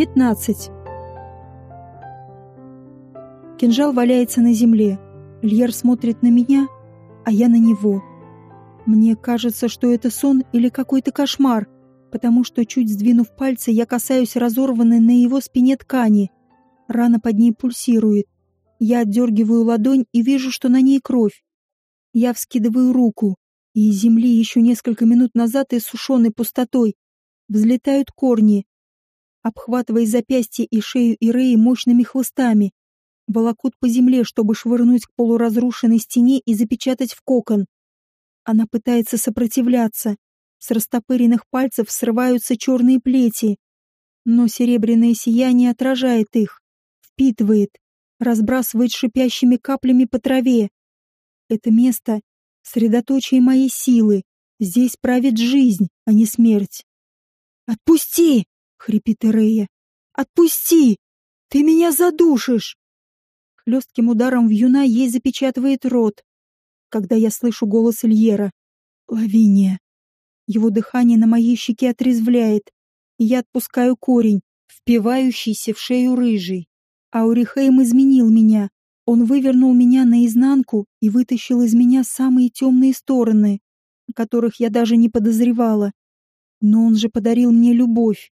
15. Кинжал валяется на земле. Льер смотрит на меня, а я на него. Мне кажется, что это сон или какой-то кошмар, потому что, чуть сдвинув пальцы, я касаюсь разорванной на его спине ткани. Рана под ней пульсирует. Я отдергиваю ладонь и вижу, что на ней кровь. Я вскидываю руку, и из земли еще несколько минут назад иссушенной пустотой взлетают корни, обхватывая запястья и шею Иреи мощными хлыстами, волокут по земле, чтобы швырнуть к полуразрушенной стене и запечатать в кокон. Она пытается сопротивляться. С растопыренных пальцев срываются черные плети. Но серебряное сияние отражает их, впитывает, разбрасывает шипящими каплями по траве. Это место — средоточие моей силы. Здесь правит жизнь, а не смерть. «Отпусти!» — хрипит Эрея. «Отпусти! Ты меня задушишь!» Хлестким ударом в юна ей запечатывает рот, когда я слышу голос Ильера. «Лавиния!» Его дыхание на моей щеке отрезвляет, и я отпускаю корень, впивающийся в шею рыжий. Аурихейм изменил меня. Он вывернул меня наизнанку и вытащил из меня самые темные стороны, о которых я даже не подозревала. Но он же подарил мне любовь,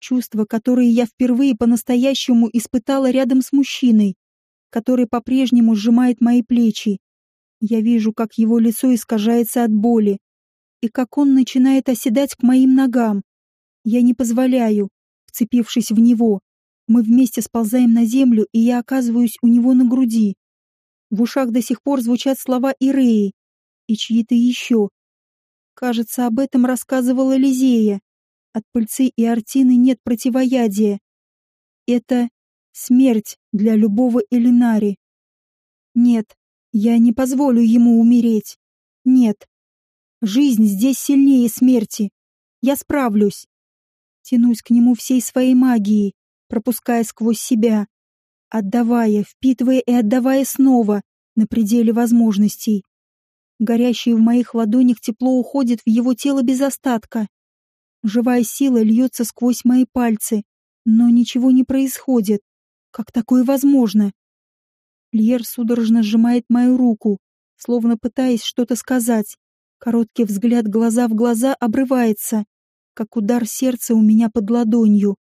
чувства, которые я впервые по-настоящему испытала рядом с мужчиной который по-прежнему сжимает мои плечи. Я вижу, как его лицо искажается от боли, и как он начинает оседать к моим ногам. Я не позволяю, вцепившись в него. Мы вместе сползаем на землю, и я оказываюсь у него на груди. В ушах до сих пор звучат слова Иреи и чьи-то еще. Кажется, об этом рассказывала Лизея. От пыльцы и артины нет противоядия. Это Смерть для любого Элинари. Нет, я не позволю ему умереть. Нет. Жизнь здесь сильнее смерти. Я справлюсь. Тянусь к нему всей своей магией, пропуская сквозь себя, отдавая, впитывая и отдавая снова, на пределе возможностей. Горящее в моих ладонях тепло уходит в его тело без остатка. Живая сила льется сквозь мои пальцы, но ничего не происходит. Как такое возможно? Льер судорожно сжимает мою руку, словно пытаясь что-то сказать. Короткий взгляд глаза в глаза обрывается, как удар сердца у меня под ладонью.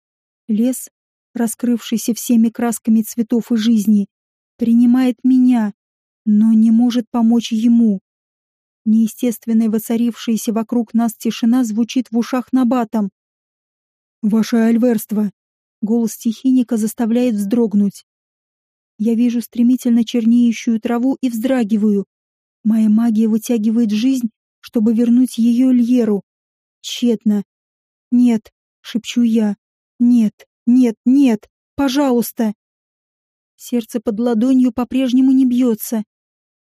Лес, раскрывшийся всеми красками цветов и жизни, принимает меня, но не может помочь ему. Неестественная воцарившаяся вокруг нас тишина звучит в ушах набатом. «Ваше альверство!» Голос стихийника заставляет вздрогнуть. Я вижу стремительно чернеющую траву и вздрагиваю. Моя магия вытягивает жизнь, чтобы вернуть ее Льеру. Тщетно. «Нет», — шепчу я. «Нет, нет, нет, пожалуйста!» Сердце под ладонью по-прежнему не бьется.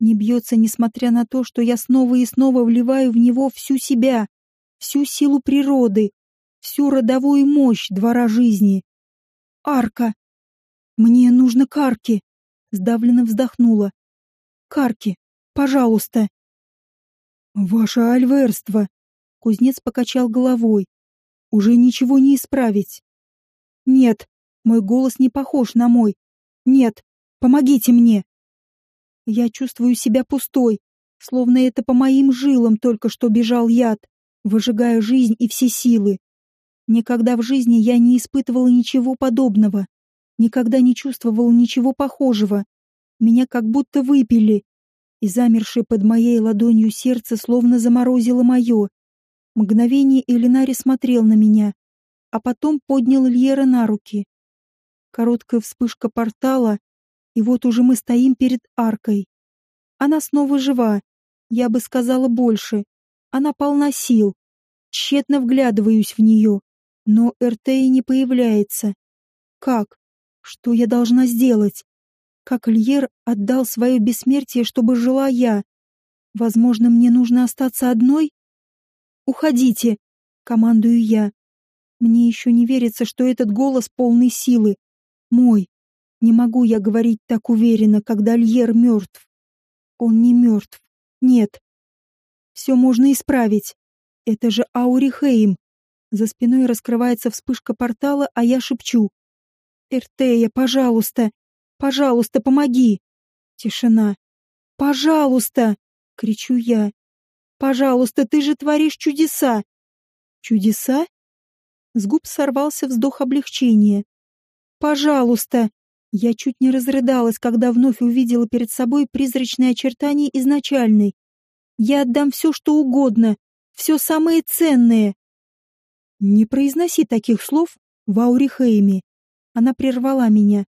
Не бьется, несмотря на то, что я снова и снова вливаю в него всю себя, всю силу природы, всю родовую мощь двора жизни. Арка. Мне нужно карки. Сдавленно вздохнула. Карки, пожалуйста. Ваше альверство. Кузнец покачал головой. Уже ничего не исправить. Нет, мой голос не похож на мой. Нет, помогите мне. Я чувствую себя пустой, словно это по моим жилам только что бежал яд, выжигая жизнь и все силы. Никогда в жизни я не испытывала ничего подобного. Никогда не чувствовала ничего похожего. Меня как будто выпили. И замершее под моей ладонью сердце словно заморозило мое. Мгновение Элинари смотрел на меня, а потом поднял Льера на руки. Короткая вспышка портала, и вот уже мы стоим перед аркой. Она снова жива, я бы сказала больше. Она полна сил. Тщетно вглядываюсь в нее. Но Эртей не появляется. Как? Что я должна сделать? Как Льер отдал свое бессмертие, чтобы жила я? Возможно, мне нужно остаться одной? Уходите, командую я. Мне еще не верится, что этот голос полный силы. Мой. Не могу я говорить так уверенно, когда Льер мертв. Он не мертв. Нет. Все можно исправить. Это же Аурихейм. За спиной раскрывается вспышка портала, а я шепчу. «Эртея, пожалуйста! Пожалуйста, помоги!» Тишина. «Пожалуйста!» — кричу я. «Пожалуйста, ты же творишь чудеса!» «Чудеса?» С губ сорвался вздох облегчения. «Пожалуйста!» Я чуть не разрыдалась, когда вновь увидела перед собой призрачные очертания изначальной. «Я отдам все, что угодно, все самое ценное!» «Не произноси таких слов в Аурихейме!» Она прервала меня.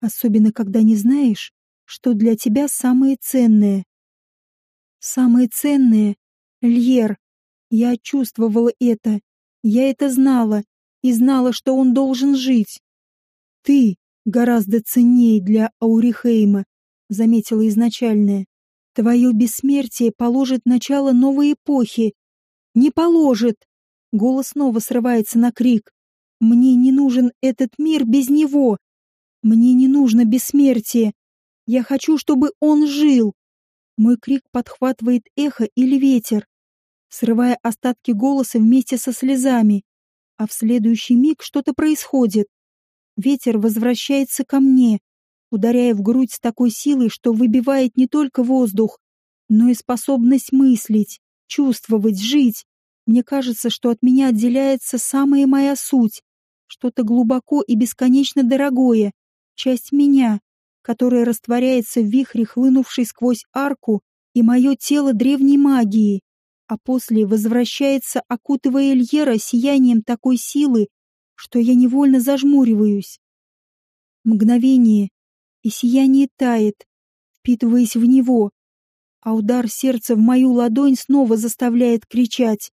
«Особенно, когда не знаешь, что для тебя самое ценное». «Самое ценное — Льер. Я чувствовала это. Я это знала. И знала, что он должен жить. Ты гораздо ценнее для Аурихейма, заметила изначальная. Твое бессмертие положит начало новой эпохи. Не положит. Голос снова срывается на крик. Мне не нужен этот мир без него. Мне не нужно бессмертие. Я хочу, чтобы он жил. Мой крик подхватывает эхо или ветер, срывая остатки голоса вместе со слезами. А в следующий миг что-то происходит. Ветер возвращается ко мне, ударяя в грудь с такой силой, что выбивает не только воздух, но и способность мыслить, чувствовать, жить. Мне кажется, что от меня отделяется самая моя суть, что-то глубоко и бесконечно дорогое, часть меня, которая растворяется в вихре, хлынувшей сквозь арку и мое тело древней магии, а после возвращается, окутывая Эльера сиянием такой силы, что я невольно зажмуриваюсь. Мгновение, и сияние тает, впитываясь в него, а удар сердца в мою ладонь снова заставляет кричать.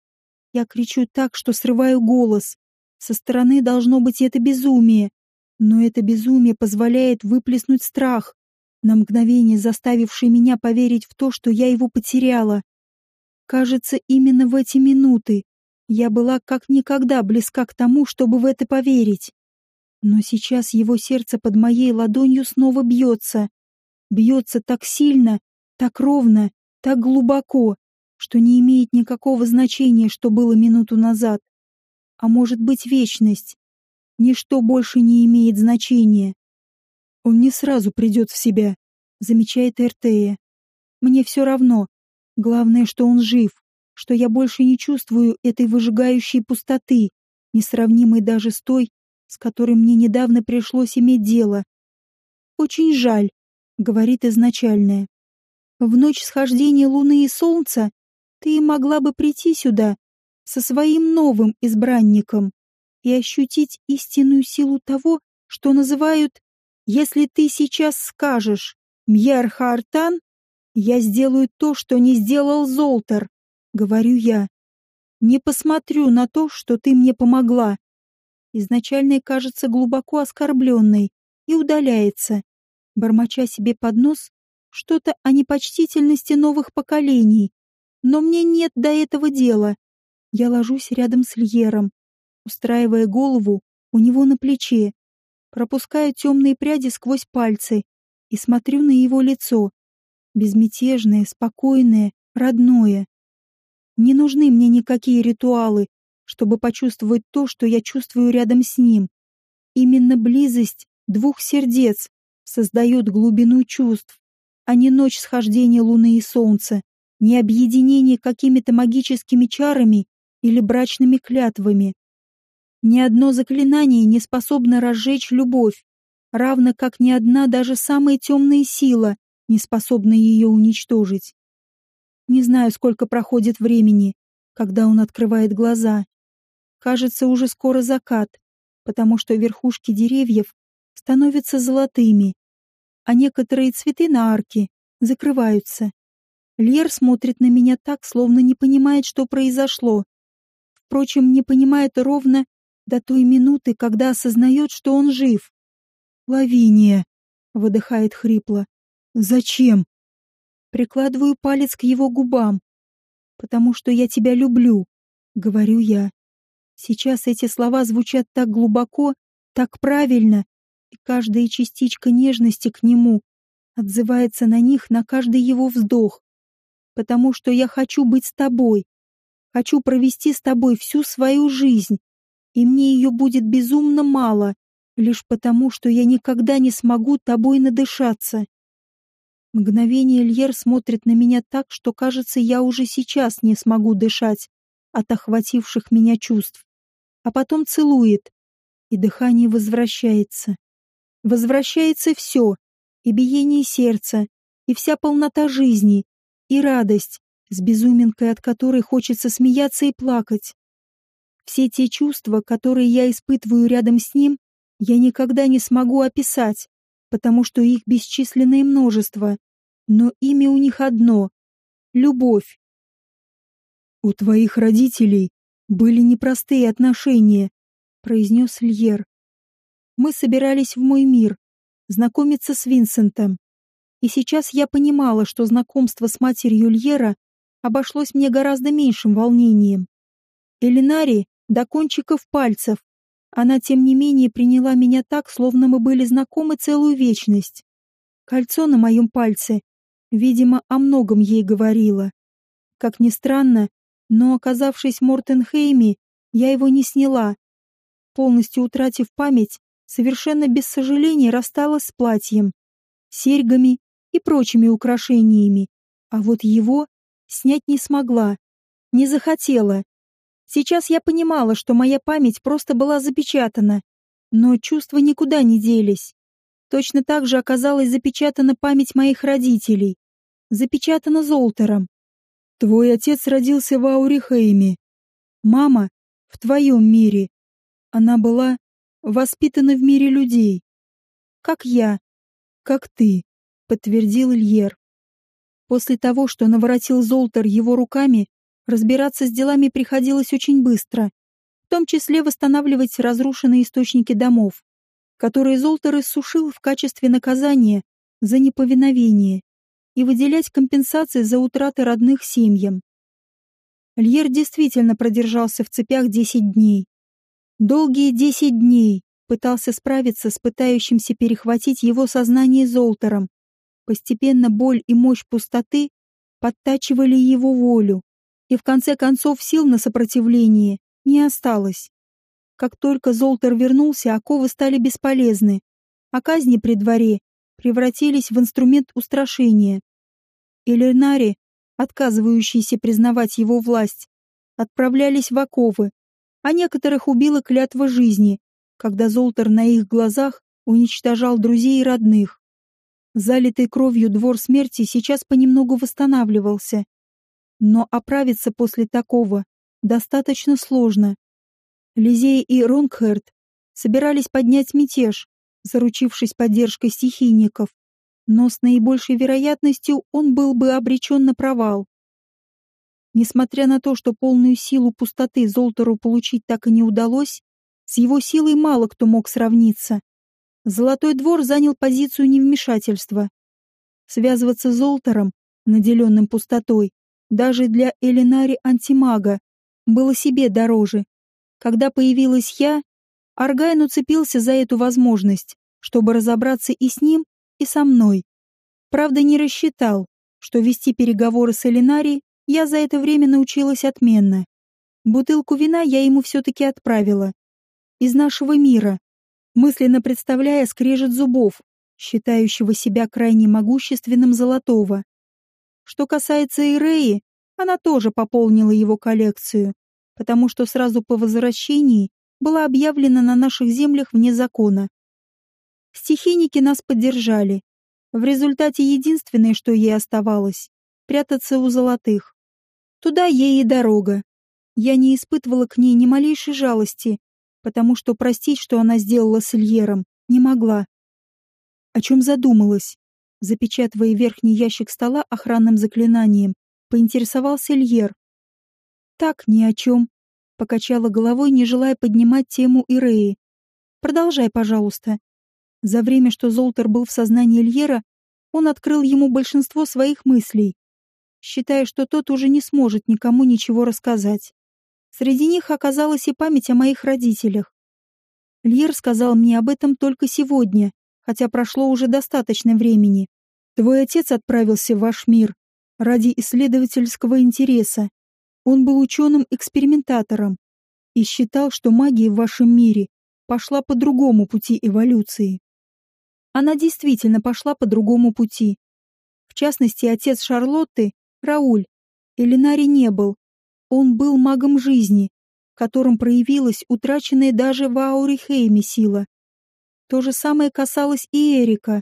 Я кричу так, что срываю голос. Со стороны должно быть это безумие, но это безумие позволяет выплеснуть страх, на мгновение заставивший меня поверить в то, что я его потеряла. Кажется, именно в эти минуты я была как никогда близка к тому, чтобы в это поверить. Но сейчас его сердце под моей ладонью снова бьется. Бьется так сильно, так ровно, так глубоко, что не имеет никакого значения, что было минуту назад. А может быть вечность. Ничто больше не имеет значения. Он не сразу придет в себя, замечает Эртея. Мне все равно. Главное, что он жив что я больше не чувствую этой выжигающей пустоты, несравнимой даже с той, с которой мне недавно пришлось иметь дело. «Очень жаль», — говорит изначальная. «В ночь схождения луны и солнца ты могла бы прийти сюда со своим новым избранником и ощутить истинную силу того, что называют «если ты сейчас скажешь Мьер Хартан, я сделаю то, что не сделал Золтер» говорю я. Не посмотрю на то, что ты мне помогла. Изначально кажется глубоко оскорбленной и удаляется, бормоча себе под нос что-то о непочтительности новых поколений. Но мне нет до этого дела. Я ложусь рядом с Льером, устраивая голову у него на плече, пропуская темные пряди сквозь пальцы и смотрю на его лицо, безмятежное, спокойное, родное. Не нужны мне никакие ритуалы, чтобы почувствовать то, что я чувствую рядом с ним. Именно близость двух сердец создает глубину чувств, а не ночь схождения луны и солнца, не объединение какими-то магическими чарами или брачными клятвами. Ни одно заклинание не способно разжечь любовь, равно как ни одна даже самая темная сила не способна ее уничтожить. Не знаю, сколько проходит времени, когда он открывает глаза. Кажется, уже скоро закат, потому что верхушки деревьев становятся золотыми, а некоторые цветы на арке закрываются. Лер смотрит на меня так, словно не понимает, что произошло. Впрочем, не понимает ровно до той минуты, когда осознает, что он жив. «Лавиния!» — выдыхает хрипло. «Зачем?» Прикладываю палец к его губам. «Потому что я тебя люблю», — говорю я. Сейчас эти слова звучат так глубоко, так правильно, и каждая частичка нежности к нему отзывается на них на каждый его вздох. «Потому что я хочу быть с тобой». Хочу провести с тобой всю свою жизнь, и мне ее будет безумно мало, лишь потому, что я никогда не смогу тобой надышаться. Мгновение Льер смотрит на меня так, что, кажется, я уже сейчас не смогу дышать от охвативших меня чувств. А потом целует, и дыхание возвращается. Возвращается все, и биение сердца, и вся полнота жизни, и радость, с безуминкой от которой хочется смеяться и плакать. Все те чувства, которые я испытываю рядом с ним, я никогда не смогу описать, потому что их бесчисленное множество, но имя у них одно — любовь. «У твоих родителей были непростые отношения», — произнес Льер. «Мы собирались в мой мир, знакомиться с Винсентом. И сейчас я понимала, что знакомство с матерью Льера обошлось мне гораздо меньшим волнением. Элинари до кончиков пальцев. Она, тем не менее, приняла меня так, словно мы были знакомы целую вечность. Кольцо на моем пальце, видимо, о многом ей говорило. Как ни странно, но, оказавшись в Мортенхейме, я его не сняла. Полностью утратив память, совершенно без сожаления рассталась с платьем, серьгами и прочими украшениями, а вот его снять не смогла, не захотела. Сейчас я понимала, что моя память просто была запечатана, но чувства никуда не делись. Точно так же оказалась запечатана память моих родителей, запечатана Золтером. Твой отец родился в Аурихейме. Мама — в твоем мире. Она была воспитана в мире людей. Как я, как ты, подтвердил Ильер. После того, что наворотил Золтер его руками, разбираться с делами приходилось очень быстро, в том числе восстанавливать разрушенные источники домов, которые Золтер иссушил в качестве наказания за неповиновение, и выделять компенсации за утраты родных семьям. Льер действительно продержался в цепях 10 дней. Долгие 10 дней пытался справиться с пытающимся перехватить его сознание Золтером, Постепенно боль и мощь пустоты подтачивали его волю, и в конце концов сил на сопротивление не осталось. Как только Золтер вернулся, оковы стали бесполезны, а казни при дворе превратились в инструмент устрашения. Элинари, отказывающиеся признавать его власть, отправлялись в оковы, а некоторых убила клятва жизни, когда Золтер на их глазах уничтожал друзей и родных. Залитый кровью двор смерти сейчас понемногу восстанавливался. Но оправиться после такого достаточно сложно. Лизей и Ронгхерт собирались поднять мятеж, заручившись поддержкой стихийников, но с наибольшей вероятностью он был бы обречен на провал. Несмотря на то, что полную силу пустоты Золтеру получить так и не удалось, с его силой мало кто мог сравниться. Золотой двор занял позицию невмешательства. Связываться с Золтером, наделенным пустотой, даже для Элинари Антимага, было себе дороже. Когда появилась я, Аргайн уцепился за эту возможность, чтобы разобраться и с ним, и со мной. Правда, не рассчитал, что вести переговоры с Элинари я за это время научилась отменно. Бутылку вина я ему все-таки отправила. Из нашего мира, мысленно представляя скрежет зубов, считающего себя крайне могущественным Золотого. Что касается Иреи, она тоже пополнила его коллекцию, потому что сразу по возвращении была объявлена на наших землях вне закона. Стихийники нас поддержали. В результате единственное, что ей оставалось — прятаться у золотых. Туда ей и дорога. Я не испытывала к ней ни малейшей жалости, потому что простить, что она сделала с Ильером, не могла. О чем задумалась? Запечатывая верхний ящик стола охранным заклинанием, поинтересовался Ильер. Так, ни о чем. Покачала головой, не желая поднимать тему Иреи. Продолжай, пожалуйста. За время, что Золтер был в сознании Ильера, он открыл ему большинство своих мыслей, считая, что тот уже не сможет никому ничего рассказать. Среди них оказалась и память о моих родителях. Льер сказал мне об этом только сегодня, хотя прошло уже достаточно времени. Твой отец отправился в ваш мир ради исследовательского интереса. Он был ученым-экспериментатором и считал, что магия в вашем мире пошла по другому пути эволюции. Она действительно пошла по другому пути. В частности, отец Шарлотты, Рауль, Элинари не был. Он был магом жизни, которым проявилась утраченная даже в Аурихейме сила. То же самое касалось и Эрика.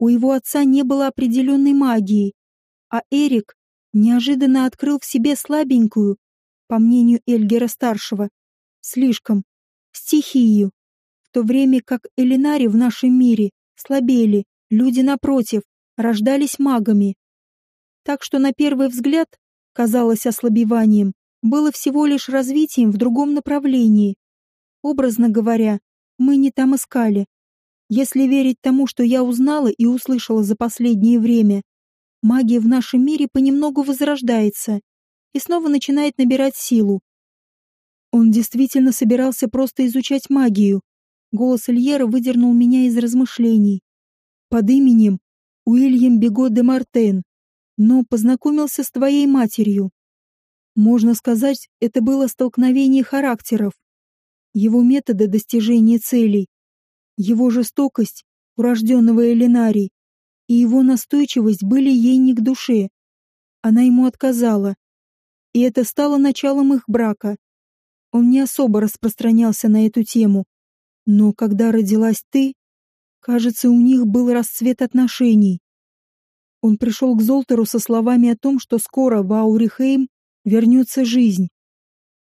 У его отца не было определенной магии, а Эрик неожиданно открыл в себе слабенькую, по мнению Эльгера-старшего, слишком, стихию, в то время как Элинари в нашем мире слабели, люди, напротив, рождались магами. Так что на первый взгляд, казалось ослабеванием, было всего лишь развитием в другом направлении. Образно говоря, мы не там искали. Если верить тому, что я узнала и услышала за последнее время, магия в нашем мире понемногу возрождается и снова начинает набирать силу. Он действительно собирался просто изучать магию. Голос Ильера выдернул меня из размышлений. Под именем Уильям Бего де Мартен, но познакомился с твоей матерью. Можно сказать, это было столкновение характеров. Его методы достижения целей, его жестокость, урожденного Элинари, и его настойчивость были ей не к душе. Она ему отказала. И это стало началом их брака. Он не особо распространялся на эту тему. Но когда родилась ты, кажется, у них был расцвет отношений. Он пришел к Золтеру со словами о том, что скоро в Аурихейм вернется жизнь.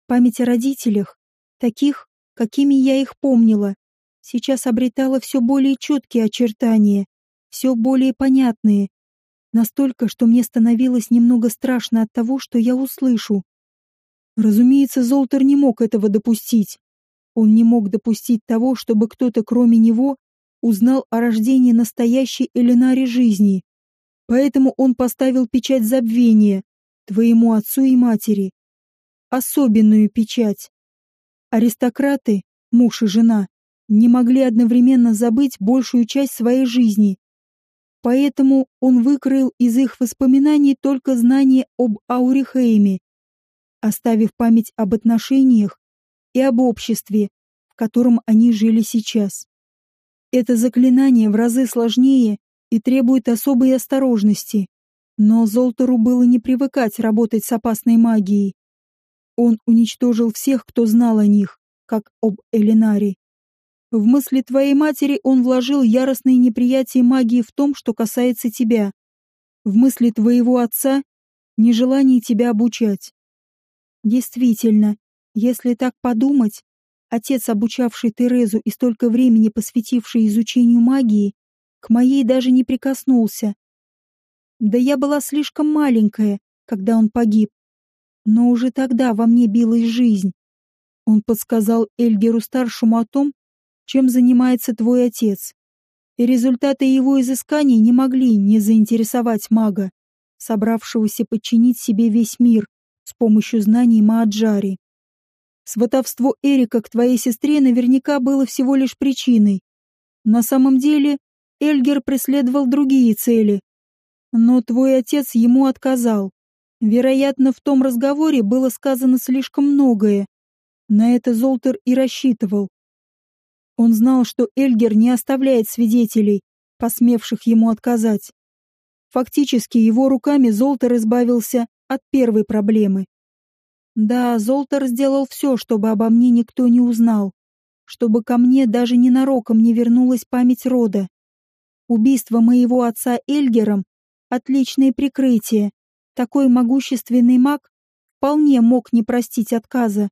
Память о родителях, таких, какими я их помнила, сейчас обретала все более четкие очертания все более понятные. Настолько, что мне становилось немного страшно от того, что я услышу. Разумеется, Золтер не мог этого допустить. Он не мог допустить того, чтобы кто-то кроме него узнал о рождении настоящей Элинари жизни. Поэтому он поставил печать забвения твоему отцу и матери. Особенную печать. Аристократы, муж и жена, не могли одновременно забыть большую часть своей жизни Поэтому он выкроил из их воспоминаний только знание об Аурихейме, оставив память об отношениях и об обществе, в котором они жили сейчас. Это заклинание в разы сложнее и требует особой осторожности, но Золтору было не привыкать работать с опасной магией. Он уничтожил всех, кто знал о них, как об Элинаре. В мысли твоей матери он вложил яростное неприятие магии в том, что касается тебя. В мысли твоего отца — нежелание тебя обучать. Действительно, если так подумать, отец, обучавший Терезу и столько времени посвятивший изучению магии, к моей даже не прикоснулся. Да я была слишком маленькая, когда он погиб. Но уже тогда во мне билась жизнь. Он подсказал Эльгеру-старшему о том, чем занимается твой отец. И результаты его изысканий не могли не заинтересовать мага, собравшегося подчинить себе весь мир с помощью знаний Мааджари. Сватовство Эрика к твоей сестре наверняка было всего лишь причиной. На самом деле Эльгер преследовал другие цели. Но твой отец ему отказал. Вероятно, в том разговоре было сказано слишком многое. На это Золтер и рассчитывал. Он знал, что Эльгер не оставляет свидетелей, посмевших ему отказать. Фактически его руками Золтер избавился от первой проблемы. Да, Золтер сделал все, чтобы обо мне никто не узнал, чтобы ко мне даже ненароком не вернулась память рода. Убийство моего отца Эльгером — отличное прикрытие. Такой могущественный маг вполне мог не простить отказа,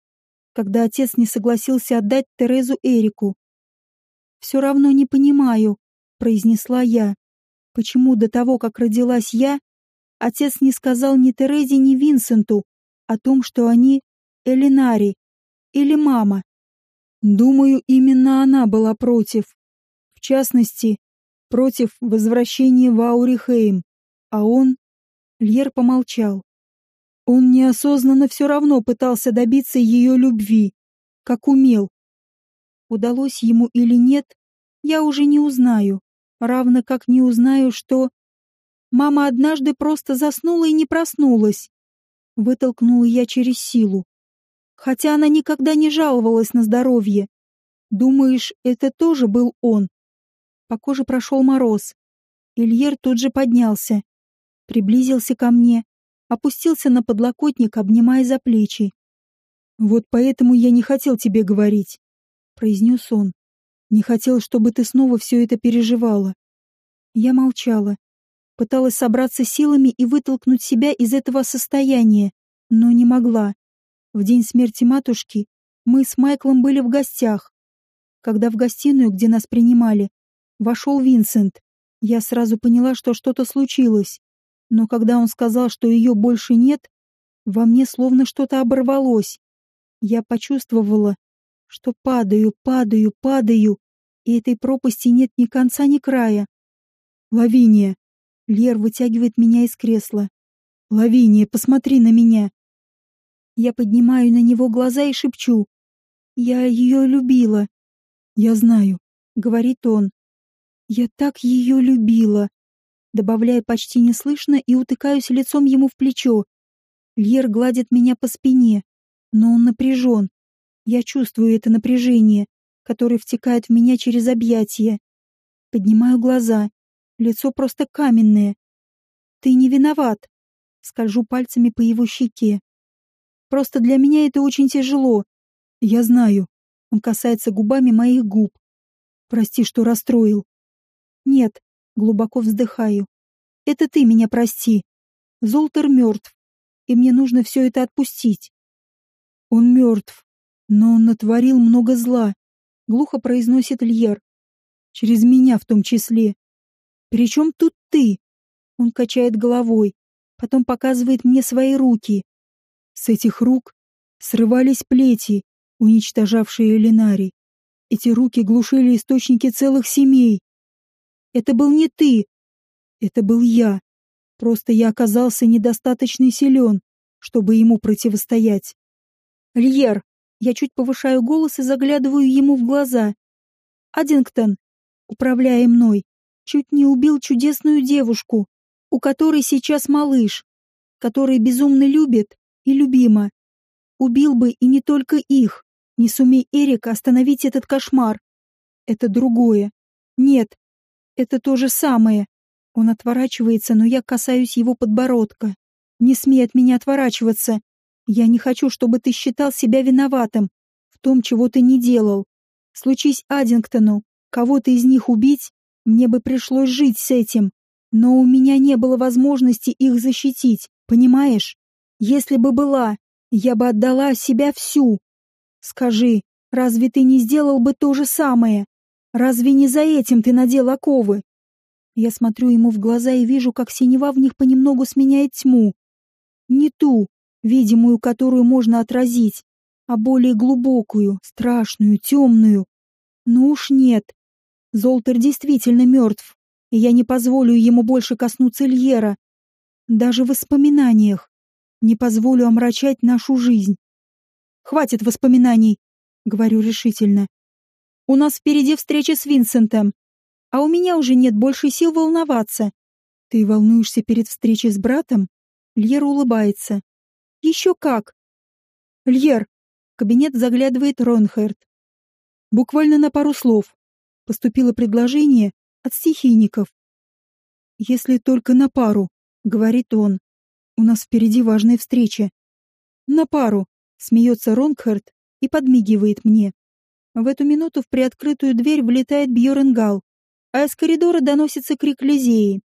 когда отец не согласился отдать Терезу Эрику. «Все равно не понимаю», — произнесла я. «Почему до того, как родилась я, отец не сказал ни Терезе, ни Винсенту о том, что они Элинари или мама?» Думаю, именно она была против. В частности, против возвращения в Аурихейм. А он... Льер помолчал. Он неосознанно все равно пытался добиться ее любви, как умел, Удалось ему или нет, я уже не узнаю, равно как не узнаю, что... Мама однажды просто заснула и не проснулась. Вытолкнула я через силу. Хотя она никогда не жаловалась на здоровье. Думаешь, это тоже был он? По коже прошел мороз. Ильер тут же поднялся. Приблизился ко мне, опустился на подлокотник, обнимая за плечи. «Вот поэтому я не хотел тебе говорить», — произнес он. «Не хотел, чтобы ты снова все это переживала». Я молчала. Пыталась собраться силами и вытолкнуть себя из этого состояния, но не могла. В день смерти матушки мы с Майклом были в гостях. Когда в гостиную, где нас принимали, вошел Винсент, я сразу поняла, что что-то случилось. Но когда он сказал, что ее больше нет, во мне словно что-то оборвалось. Я почувствовала, что падаю, падаю, падаю, и этой пропасти нет ни конца, ни края. «Лавиния!» Лер вытягивает меня из кресла. «Лавиния, посмотри на меня!» Я поднимаю на него глаза и шепчу. «Я ее любила». «Я знаю», — говорит он. «Я так ее любила», добавляя почти неслышно и утыкаюсь лицом ему в плечо. Льер гладит меня по спине, но он напряжен. Я чувствую это напряжение, которое втекает в меня через объятия. Поднимаю глаза. Лицо просто каменное. Ты не виноват. Скольжу пальцами по его щеке. Просто для меня это очень тяжело. Я знаю. Он касается губами моих губ. Прости, что расстроил. Нет, глубоко вздыхаю. Это ты меня прости. Золтер мертв, и мне нужно все это отпустить. Он мертв, но он натворил много зла, глухо произносит Льер. Через меня в том числе. Причем тут ты? Он качает головой, потом показывает мне свои руки. С этих рук срывались плети, уничтожавшие Элинари. Эти руки глушили источники целых семей. Это был не ты. Это был я. Просто я оказался недостаточно силен, чтобы ему противостоять. Льер, я чуть повышаю голос и заглядываю ему в глаза. Аддингтон, управляя мной, чуть не убил чудесную девушку, у которой сейчас малыш, который безумно любит и любима. Убил бы и не только их, не сумей Эрик остановить этот кошмар. Это другое. Нет, это то же самое. Он отворачивается, но я касаюсь его подбородка. Не смей от меня отворачиваться. Я не хочу, чтобы ты считал себя виноватым в том, чего ты не делал. Случись Аддингтону, кого-то из них убить, мне бы пришлось жить с этим. Но у меня не было возможности их защитить, понимаешь? Если бы была, я бы отдала себя всю. Скажи, разве ты не сделал бы то же самое? Разве не за этим ты надел оковы? Я смотрю ему в глаза и вижу, как синева в них понемногу сменяет тьму. Не ту, видимую, которую можно отразить, а более глубокую, страшную, темную. Ну уж нет. Золтер действительно мертв, и я не позволю ему больше коснуться Льера. Даже в воспоминаниях. Не позволю омрачать нашу жизнь. «Хватит воспоминаний», — говорю решительно. У нас впереди встреча с Винсентом, а у меня уже нет больше сил волноваться. Ты волнуешься перед встречей с братом? Льер улыбается. Еще как. Льер. В кабинет заглядывает Ронхерд. Буквально на пару слов. Поступило предложение от стихийников. Если только на пару, говорит он. У нас впереди важная встреча. На пару, смеется Ронхерд и подмигивает мне. В эту минуту в приоткрытую дверь влетает Бьоренгал, а из коридора доносится крик Лизеи.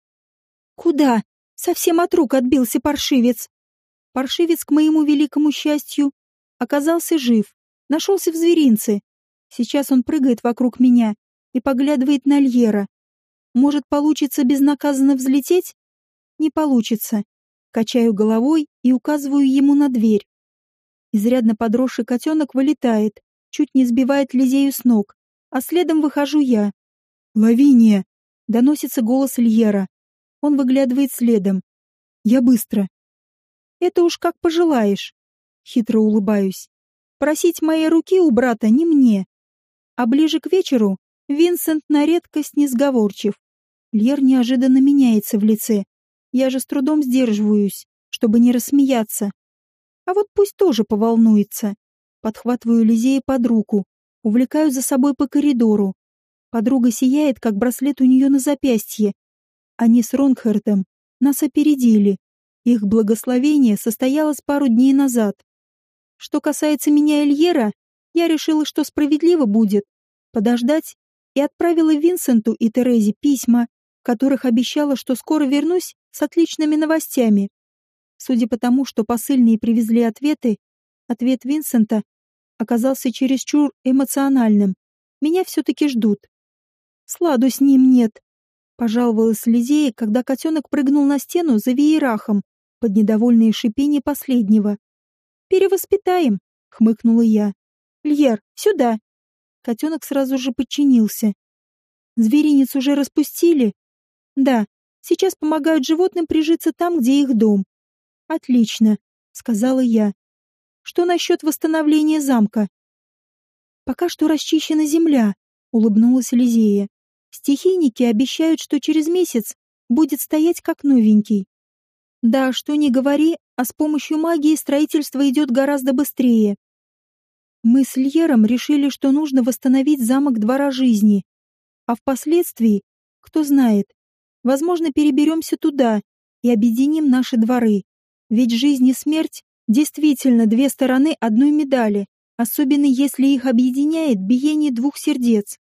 «Куда? Совсем от рук отбился паршивец!» Паршивец, к моему великому счастью, оказался жив, нашелся в зверинце. Сейчас он прыгает вокруг меня и поглядывает на Льера. Может, получится безнаказанно взлететь? Не получится. Качаю головой и указываю ему на дверь. Изрядно подросший котенок вылетает, чуть не сбивает Лизею с ног, а следом выхожу я. «Лавиния!» — доносится голос Льера. Он выглядывает следом. «Я быстро». «Это уж как пожелаешь», — хитро улыбаюсь. «Просить моей руки у брата не мне». А ближе к вечеру Винсент на редкость несговорчив. Льер неожиданно меняется в лице. Я же с трудом сдерживаюсь, чтобы не рассмеяться. А вот пусть тоже поволнуется. Подхватываю Лизея под руку, увлекаю за собой по коридору. Подруга сияет, как браслет у нее на запястье. Они с Ронхардом нас опередили. Их благословение состоялось пару дней назад. Что касается меня Эльера, я решила, что справедливо будет подождать и отправила Винсенту и Терезе письма, в которых обещала, что скоро вернусь с отличными новостями. Судя по тому, что посыльные привезли ответы, ответ Винсента оказался чересчур эмоциональным. Меня все-таки ждут. Сладу с ним нет. Пожаловалась Лизея, когда котенок прыгнул на стену за веерахом под недовольное шипение последнего. «Перевоспитаем», — хмыкнула я. «Льер, сюда!» Котенок сразу же подчинился. «Зверинец уже распустили?» «Да, сейчас помогают животным прижиться там, где их дом». «Отлично», — сказала я. «Что насчет восстановления замка?» «Пока что расчищена земля», — улыбнулась Лизея. «Стихийники обещают, что через месяц будет стоять как новенький. Да, что ни говори, а с помощью магии строительство идет гораздо быстрее. Мы с Льером решили, что нужно восстановить замок двора жизни, а впоследствии, кто знает, возможно, переберемся туда и объединим наши дворы. Ведь жизнь и смерть действительно две стороны одной медали, особенно если их объединяет биение двух сердец.